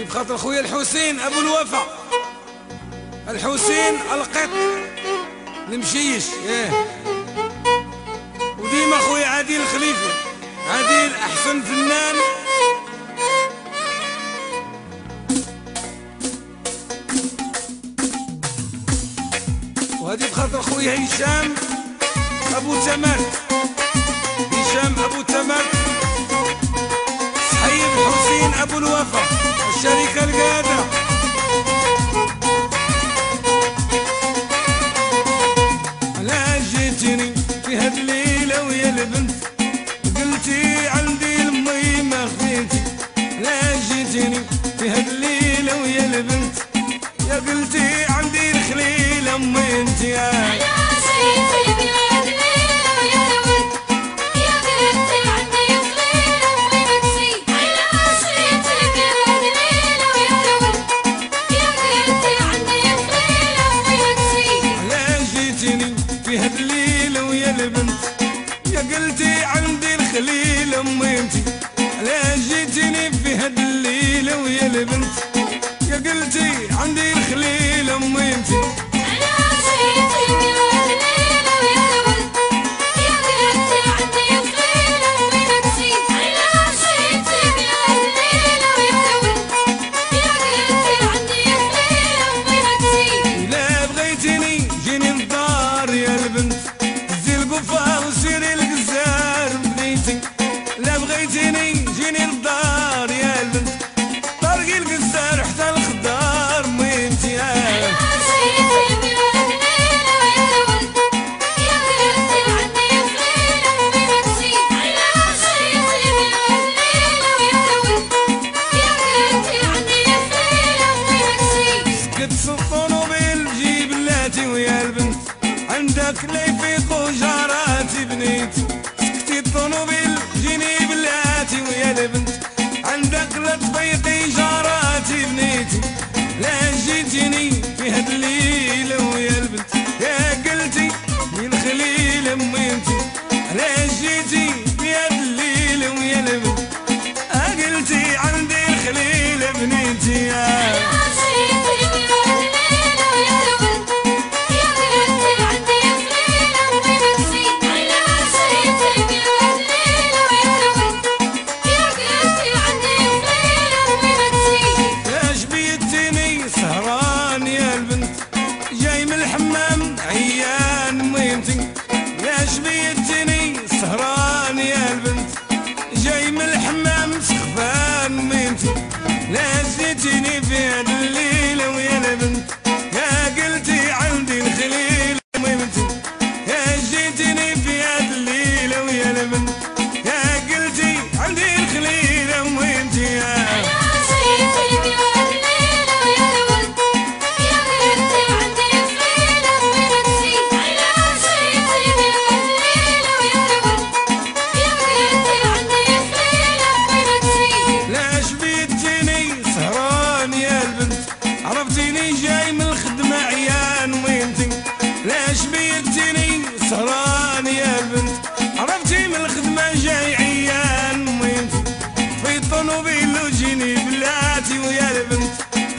هذه بخاطر خويا الحسين أبو الوفا. الحسين القط. المشيش ياه وديما خويا عادل الخليفي عادل احسن فنان. وهذه بخاطر خويا هشام أبو تمر أبو الوفا الشركة القاده لا جيتني في هاد الليلة ويا البنت. قلتي عندي المي ما خفيتي. لا جيتني في هاد الليلة ويا البنت. يا قلتي عندي الخليل أمي أنت قلتي عندي الخليل الطوموبيل جيب اللاتي ويا البنت. عندك لا يفيقوا جاراتي بنيتي سكتي الطوموبيل جيني بلاتي ويا البنت. عندك لا تفيقي جاراتي بنيتي لا جيتيني عرفتيني جاي من الخدمة عيان وينتي لاش بيتني سهران يا البنت عرفتي من الخدمة جاي عيان وينتي في الطوموبيل وجيني بلاتي ويا البنت.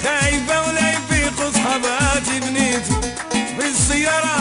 خايفة ولا يفيقوا صحباتي بنيتي. في السيارة